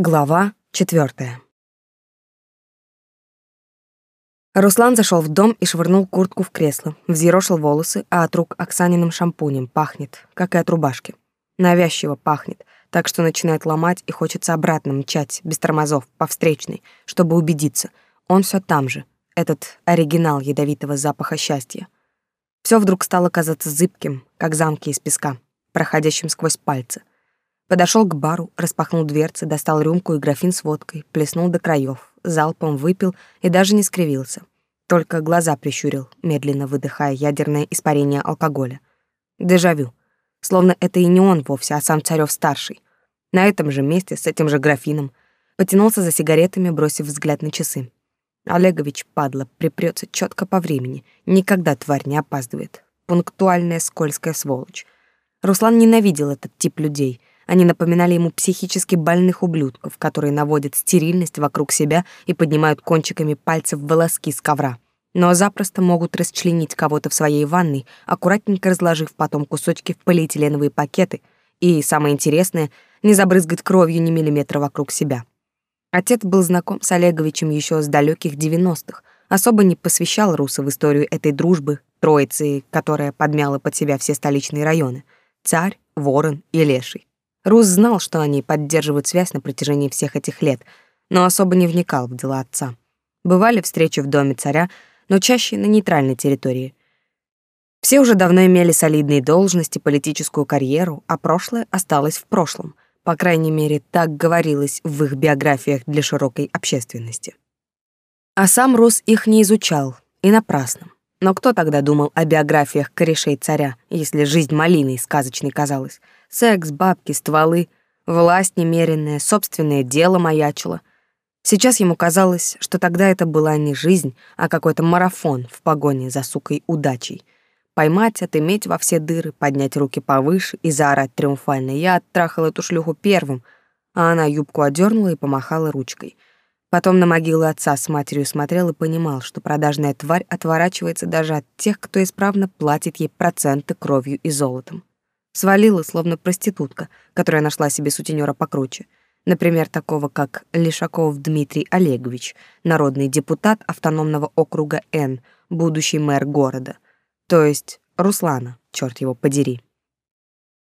Глава четвертая. Руслан зашел в дом и швырнул куртку в кресло, взъерошил волосы, а от рук Оксаниным шампунем пахнет, как и от рубашки. Навязчиво пахнет, так что начинает ломать и хочется обратно мчать, без тормозов, по встречной, чтобы убедиться, он все там же, этот оригинал ядовитого запаха счастья. Все вдруг стало казаться зыбким, как замки из песка, проходящим сквозь пальцы. Подошел к бару, распахнул дверцы, достал рюмку и графин с водкой, плеснул до краев, залпом выпил и даже не скривился. Только глаза прищурил, медленно выдыхая ядерное испарение алкоголя. Дежавю. Словно это и не он вовсе, а сам царев старший На этом же месте, с этим же графином. Потянулся за сигаретами, бросив взгляд на часы. Олегович, падла, припрется четко по времени. Никогда тварь не опаздывает. Пунктуальная скользкая сволочь. Руслан ненавидел этот тип людей — они напоминали ему психически больных ублюдков, которые наводят стерильность вокруг себя и поднимают кончиками пальцев волоски с ковра. Но запросто могут расчленить кого-то в своей ванной, аккуратненько разложив потом кусочки в полиэтиленовые пакеты и, самое интересное, не забрызгать кровью ни миллиметра вокруг себя. Отец был знаком с Олеговичем еще с далеких 90-х, особо не посвящал Руса в историю этой дружбы, троицы, которая подмяла под себя все столичные районы — царь, ворон и леший. Рус знал, что они поддерживают связь на протяжении всех этих лет, но особо не вникал в дела отца. Бывали встречи в доме царя, но чаще на нейтральной территории. Все уже давно имели солидные должности, политическую карьеру, а прошлое осталось в прошлом. По крайней мере, так говорилось в их биографиях для широкой общественности. А сам Рус их не изучал, и напрасно. Но кто тогда думал о биографиях корешей царя, если жизнь малиной сказочной казалась? Секс, бабки, стволы, власть немеренная, собственное дело маячило. Сейчас ему казалось, что тогда это была не жизнь, а какой-то марафон в погоне за сукой удачей. Поймать, отыметь во все дыры, поднять руки повыше и заорать триумфально «Я оттрахал эту шлюху первым», а она юбку одернула и помахала ручкой — Потом на могилу отца с матерью смотрел и понимал, что продажная тварь отворачивается даже от тех, кто исправно платит ей проценты кровью и золотом. Свалила, словно проститутка, которая нашла себе сутенера покруче. Например, такого, как Лишаков Дмитрий Олегович, народный депутат автономного округа Н, будущий мэр города. То есть Руслана, черт его подери.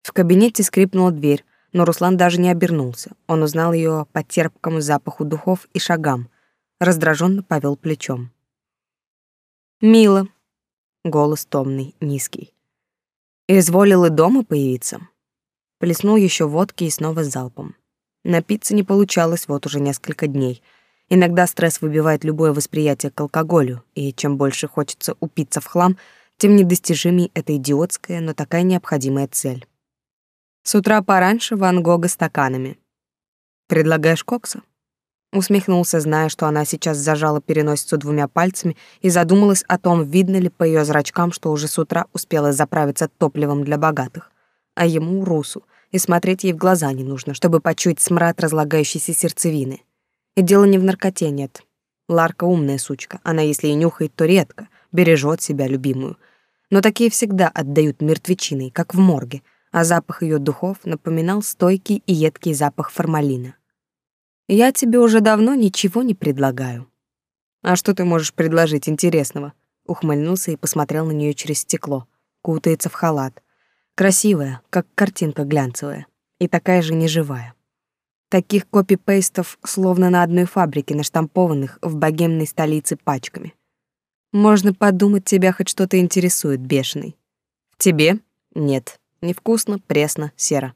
В кабинете скрипнула дверь, но Руслан даже не обернулся. Он узнал ее по терпкому запаху духов и шагам. Раздраженно повел плечом. «Мило», — голос томный, низкий. «Изволил и дома появиться?» Плеснул еще водки и снова залпом. Напиться не получалось вот уже несколько дней. Иногда стресс выбивает любое восприятие к алкоголю, и чем больше хочется упиться в хлам, тем недостижимей эта идиотская, но такая необходимая цель. С утра пораньше Ван Гога стаканами. Предлагаешь кокса? Усмехнулся, зная, что она сейчас зажала переносицу двумя пальцами и задумалась о том, видно ли по ее зрачкам, что уже с утра успела заправиться топливом для богатых. А ему, Русу, и смотреть ей в глаза не нужно, чтобы почуять смрад разлагающейся сердцевины. И дело не в наркоте, нет. Ларка умная сучка, она если и нюхает, то редко, бережет себя любимую. Но такие всегда отдают мертвечиной, как в морге, а запах ее духов напоминал стойкий и едкий запах формалина. «Я тебе уже давно ничего не предлагаю». «А что ты можешь предложить интересного?» Ухмыльнулся и посмотрел на нее через стекло. Кутается в халат. Красивая, как картинка глянцевая. И такая же неживая. Таких копипейстов словно на одной фабрике, наштампованных в богемной столице пачками. Можно подумать, тебя хоть что-то интересует, бешеный. Тебе? Нет. Невкусно, пресно, серо.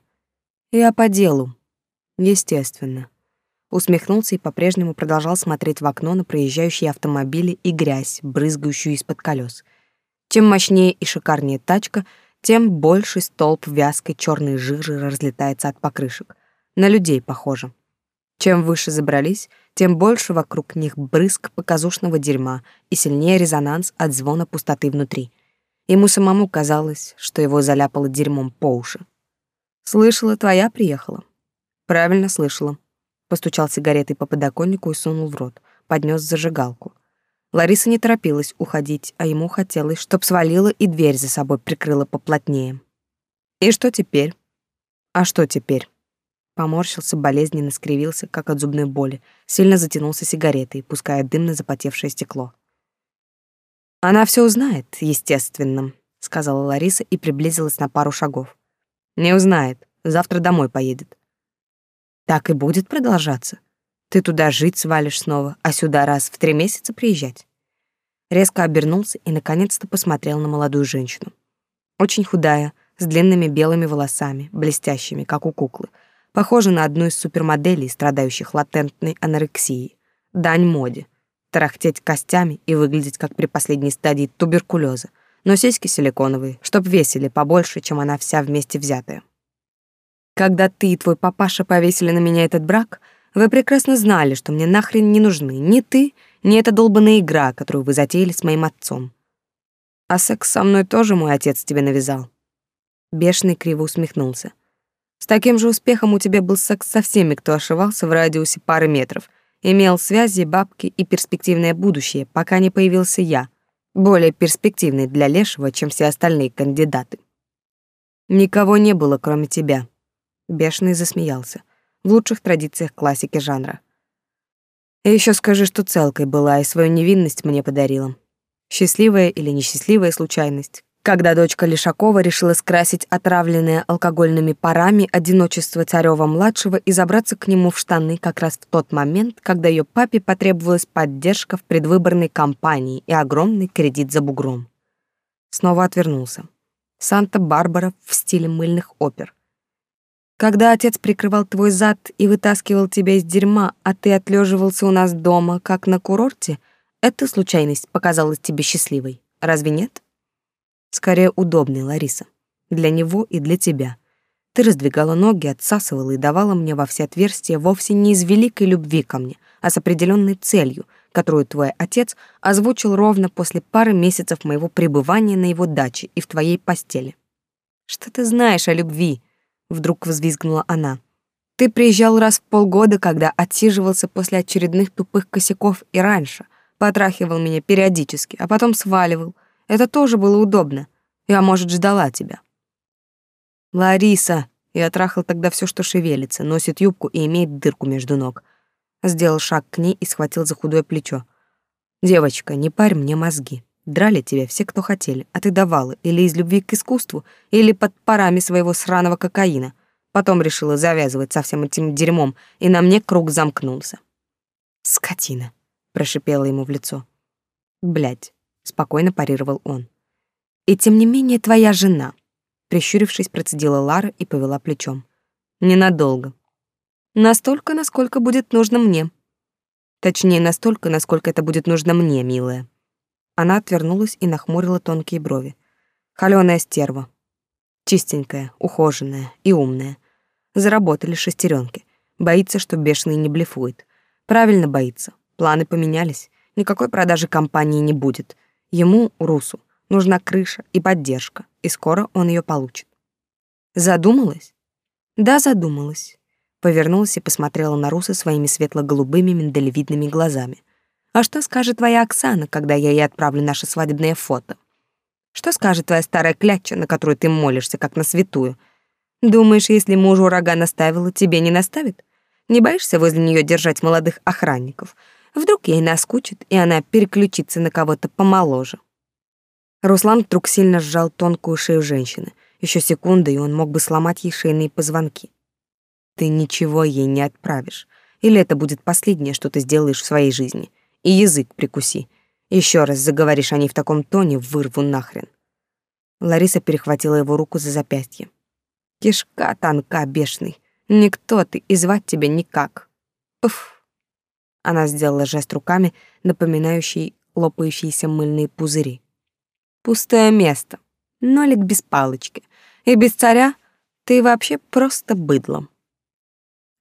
Я по делу. Естественно. Усмехнулся и по-прежнему продолжал смотреть в окно на проезжающие автомобили и грязь, брызгающую из-под колес. Чем мощнее и шикарнее тачка, тем больше столб вязкой черной жижи разлетается от покрышек. На людей похоже. Чем выше забрались, тем больше вокруг них брызг показушного дерьма и сильнее резонанс от звона пустоты внутри. Ему самому казалось, что его заляпало дерьмом по уши. «Слышала, твоя приехала?» «Правильно слышала». Постучал сигаретой по подоконнику и сунул в рот, поднес зажигалку. Лариса не торопилась уходить, а ему хотелось, чтоб свалила и дверь за собой прикрыла поплотнее. «И что теперь?» «А что теперь?» Поморщился, болезненно скривился, как от зубной боли, сильно затянулся сигаретой, пуская дым на запотевшее стекло. «Она все узнает, естественно», — сказала Лариса и приблизилась на пару шагов. «Не узнает, завтра домой поедет». «Так и будет продолжаться. Ты туда жить свалишь снова, а сюда раз в три месяца приезжать». Резко обернулся и наконец-то посмотрел на молодую женщину. Очень худая, с длинными белыми волосами, блестящими, как у куклы, Похожа на одну из супермоделей, страдающих латентной анорексией. Дань моде. Тарахтеть костями и выглядеть как при последней стадии туберкулеза. Но сиськи силиконовые, чтоб весили побольше, чем она вся вместе взятая. Когда ты и твой папаша повесили на меня этот брак, вы прекрасно знали, что мне нахрен не нужны ни ты, ни эта долбанная игра, которую вы затеяли с моим отцом. А секс со мной тоже мой отец тебе навязал. Бешеный криво усмехнулся. С таким же успехом у тебя был секс со всеми, кто ошивался в радиусе пары метров, имел связи, бабки и перспективное будущее, пока не появился я, более перспективный для Лешего, чем все остальные кандидаты. Никого не было, кроме тебя. Бешеный засмеялся. В лучших традициях классики жанра. Еще скажи, что целкой была и свою невинность мне подарила. Счастливая или несчастливая случайность, когда дочка Лишакова решила скрасить отравленное алкогольными парами одиночество Царёва-младшего и забраться к нему в штаны как раз в тот момент, когда ее папе потребовалась поддержка в предвыборной кампании и огромный кредит за бугром. Снова отвернулся. Санта-Барбара в стиле мыльных опер. Когда отец прикрывал твой зад и вытаскивал тебя из дерьма, а ты отлеживался у нас дома, как на курорте, эта случайность показалась тебе счастливой. Разве нет? Скорее удобный, Лариса. Для него и для тебя. Ты раздвигала ноги, отсасывала и давала мне во все отверстия вовсе не из великой любви ко мне, а с определенной целью, которую твой отец озвучил ровно после пары месяцев моего пребывания на его даче и в твоей постели. Что ты знаешь о любви? Вдруг взвизгнула она. Ты приезжал раз в полгода, когда отсиживался после очередных тупых косяков и раньше, потрахивал меня периодически, а потом сваливал — это тоже было удобно. Я, может, ждала тебя. Лариса, я трахал тогда все, что шевелится, носит юбку и имеет дырку между ног. Сделал шаг к ней и схватил за худое плечо. Девочка, не парь мне мозги. Драли тебя все, кто хотели, а ты давала или из любви к искусству, или под парами своего сраного кокаина. Потом решила завязывать со всем этим дерьмом, и на мне круг замкнулся. «Скотина!» — прошипела ему в лицо. Блять, спокойно парировал он. И тем не менее твоя жена, прищурившись, процедила Лара и повела плечом. Ненадолго. Настолько, насколько будет нужно мне. Точнее, настолько, насколько это будет нужно мне, милая. Она отвернулась и нахмурила тонкие брови. Холёная стерва. Чистенькая, ухоженная и умная. Заработали шестеренки. Боится, что бешеный не блефует. Правильно боится. Планы поменялись. Никакой продажи компании не будет. Ему, Русу, нужна крыша и поддержка, и скоро он ее получит. Задумалась? Да, задумалась. Повернулась и посмотрела на Руса своими светло-голубыми миндалевидными глазами. А что скажет твоя Оксана, когда я ей отправлю наше свадебное фото? Что скажет твоя старая кляча, на которую ты молишься, как на святую? Думаешь, если мужу ураган наставила, тебе не наставит? Не боишься возле нее держать молодых охранников? Вдруг ей наскучит, и она переключится на кого-то помоложе. Руслан вдруг сильно сжал тонкую шею женщины. Еще секунды, и он мог бы сломать ей шейные позвонки. Ты ничего ей не отправишь. Или это будет последнее, что ты сделаешь в своей жизни. И язык прикуси. Еще раз заговоришь о ней в таком тоне, вырву нахрен. Лариса перехватила его руку за запястье. Кишка тонка, бешеный. Никто ты, и звать тебя никак. Уф. Она сделала жест руками, напоминающий лопающиеся мыльные пузыри. Пустое место. Нолик без палочки. И без царя ты вообще просто быдло.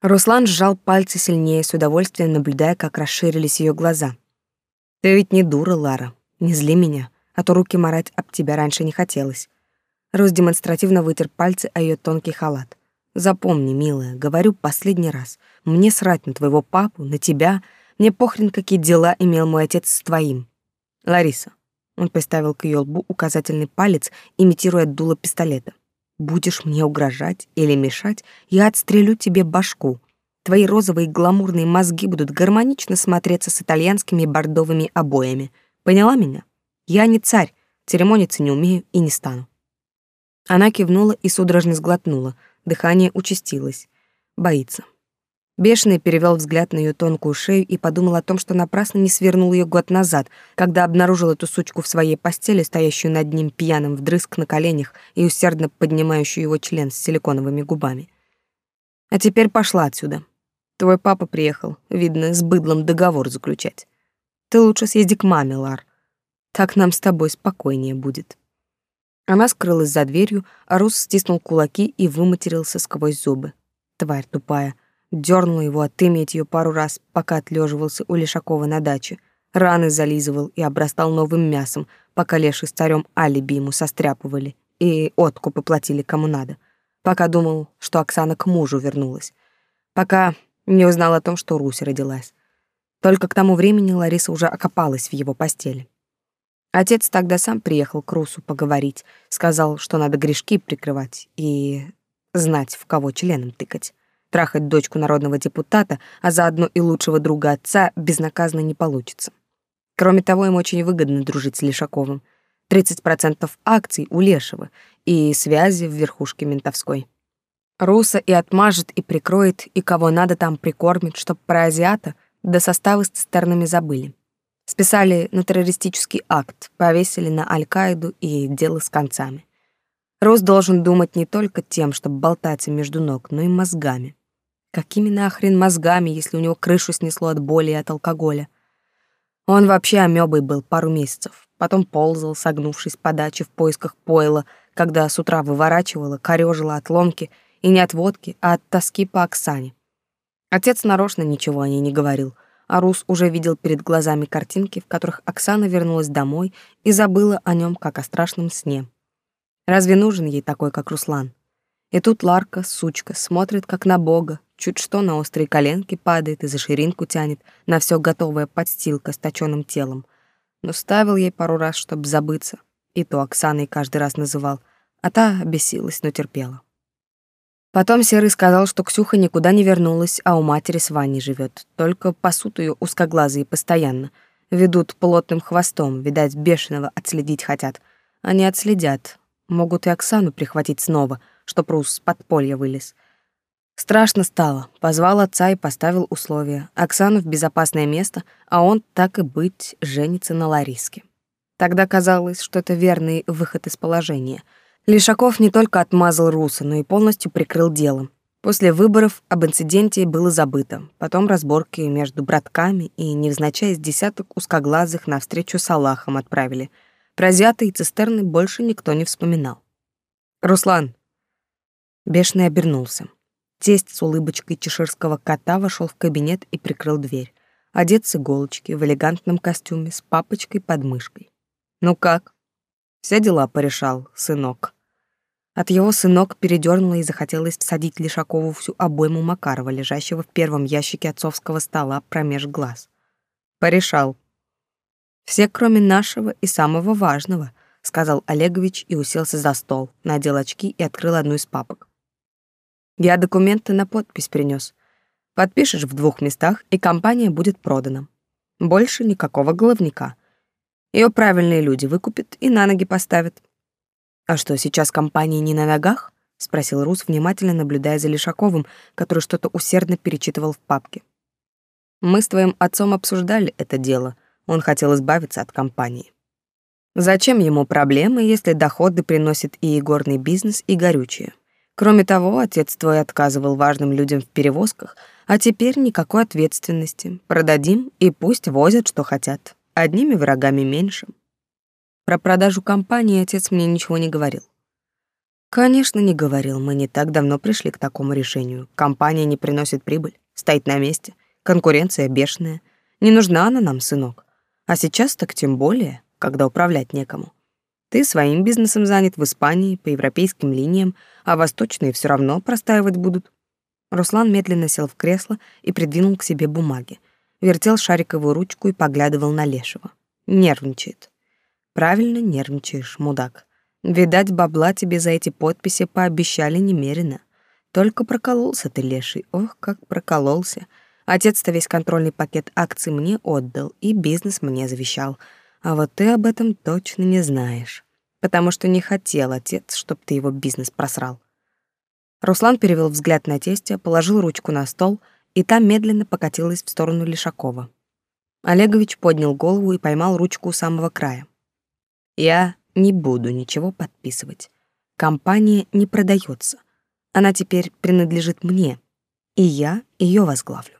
Руслан сжал пальцы сильнее, с удовольствием наблюдая, как расширились ее глаза. Ты ведь не дура, Лара. Не зли меня, а то руки марать об тебя раньше не хотелось. Рус демонстративно вытер пальцы о ее тонкий халат. Запомни, милая, говорю последний раз. Мне срать на твоего папу, на тебя. Мне похрен, какие дела имел мой отец с твоим. Лариса. Он приставил к ее лбу указательный палец, имитируя дуло пистолета. Будешь мне угрожать или мешать, я отстрелю тебе башку. Твои розовые гламурные мозги будут гармонично смотреться с итальянскими бордовыми обоями. Поняла меня? Я не царь, церемониться не умею и не стану. Она кивнула и судорожно сглотнула. Дыхание участилось. Боится. Бешеный перевел взгляд на ее тонкую шею и подумал о том, что напрасно не свернул ее год назад, когда обнаружил эту сучку в своей постели, стоящую над ним пьяным вдрызг на коленях и усердно поднимающую его член с силиконовыми губами. А теперь пошла отсюда. Твой папа приехал, видно, с быдлом договор заключать. Ты лучше съезди к маме, Лар. Так нам с тобой спокойнее будет. Она скрылась за дверью, а Рус стиснул кулаки и выматерился сквозь зубы. Тварь тупая. Дёрнула его отыметь ее пару раз, пока отлеживался у Лешакова на даче. Раны зализывал и обрастал новым мясом, пока Леший с царем алиби ему состряпывали и откупы платили кому надо. Пока думал, что Оксана к мужу вернулась. Пока не узнал о том, что Русь родилась. Только к тому времени Лариса уже окопалась в его постели. Отец тогда сам приехал к Русу поговорить, сказал, что надо грешки прикрывать и знать, в кого членом тыкать. Трахать дочку народного депутата, а заодно и лучшего друга отца безнаказанно не получится. Кроме того, им очень выгодно дружить с Лешаковым. 30% акций у Лешего и связи в верхушке ментовской. Руса и отмажет, и прикроет, и кого надо там прикормит, чтоб про азиата до составы с цистернами забыли. Списали на террористический акт, повесили на Аль-Каиду и дело с концами. Рос должен думать не только тем, чтобы болтаться между ног, но и мозгами. Какими нахрен мозгами, если у него крышу снесло от боли и от алкоголя? Он вообще амебой был пару месяцев. Потом ползал, согнувшись по даче в поисках пойла, когда с утра выворачивала, корёжила от ломки, и не от водки, а от тоски по Оксане. Отец нарочно ничего о ней не говорил — а Рус уже видел перед глазами картинки, в которых Оксана вернулась домой и забыла о нем как о страшном сне. Разве нужен ей такой, как Руслан? И тут Ларка, сучка, смотрит как на бога, чуть что на острые коленки падает и за ширинку тянет, на все готовая подстилка с точёным телом. Но ставил ей пару раз, чтобы забыться, и то Оксаной каждый раз называл, а та обесилась, но терпела. Потом Серый сказал, что Ксюха никуда не вернулась, а у матери с Ваней живет. Только пасут ее узкоглазые постоянно. Ведут плотным хвостом, видать, бешеного отследить хотят. Они отследят. Могут и Оксану прихватить снова, чтоб Рус с подполья вылез. Страшно стало. Позвал отца и поставил условия. Оксану в безопасное место, а он, так и быть, женится на Лариске. Тогда казалось, что это верный выход из положения — Лишаков не только отмазал Руса, но и полностью прикрыл дело. После выборов об инциденте было забыто. Потом разборки между братками и, невзначай, с десяток узкоглазых навстречу с Аллахом отправили. Про и цистерны больше никто не вспоминал. «Руслан!» Бешеный обернулся. Тесть с улыбочкой чеширского кота вошел в кабинет и прикрыл дверь. Одет с иголочки, в элегантном костюме, с папочкой под мышкой. «Ну как?» «Все дела порешал, сынок». От его сынок передернуло и захотелось садить Лишакову всю обойму Макарова, лежащего в первом ящике отцовского стола промеж глаз. Порешал. «Все, кроме нашего и самого важного», — сказал Олегович и уселся за стол, надел очки и открыл одну из папок. «Я документы на подпись принес. Подпишешь в двух местах, и компания будет продана. Больше никакого головника. Ее правильные люди выкупят и на ноги поставят. «А что, сейчас компания не на ногах?» — спросил Рус, внимательно наблюдая за Лишаковым, который что-то усердно перечитывал в папке. «Мы с твоим отцом обсуждали это дело. Он хотел избавиться от компании. Зачем ему проблемы, если доходы приносит и игорный бизнес, и горючее? Кроме того, отец твой отказывал важным людям в перевозках, а теперь никакой ответственности. Продадим, и пусть возят, что хотят. Одними врагами меньше». Про продажу компании отец мне ничего не говорил. Конечно, не говорил. Мы не так давно пришли к такому решению. Компания не приносит прибыль, стоит на месте. Конкуренция бешеная. Не нужна она нам, сынок. А сейчас так тем более, когда управлять некому. Ты своим бизнесом занят в Испании по европейским линиям, а восточные все равно простаивать будут. Руслан медленно сел в кресло и придвинул к себе бумаги. Вертел шариковую ручку и поглядывал на Лешего. Нервничает. Правильно нервничаешь, мудак. Видать, бабла тебе за эти подписи пообещали немерено. Только прокололся ты, леший, ох, как прокололся. Отец-то весь контрольный пакет акций мне отдал и бизнес мне завещал. А вот ты об этом точно не знаешь. Потому что не хотел отец, чтоб ты его бизнес просрал. Руслан перевел взгляд на тестя, положил ручку на стол, и та медленно покатилась в сторону Лишакова. Олегович поднял голову и поймал ручку у самого края. «Я не буду ничего подписывать. Компания не продается. Она теперь принадлежит мне, и я ее возглавлю.